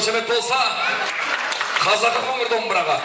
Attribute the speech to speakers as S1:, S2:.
S1: қошемет болса қазақы қоңыр домбыраға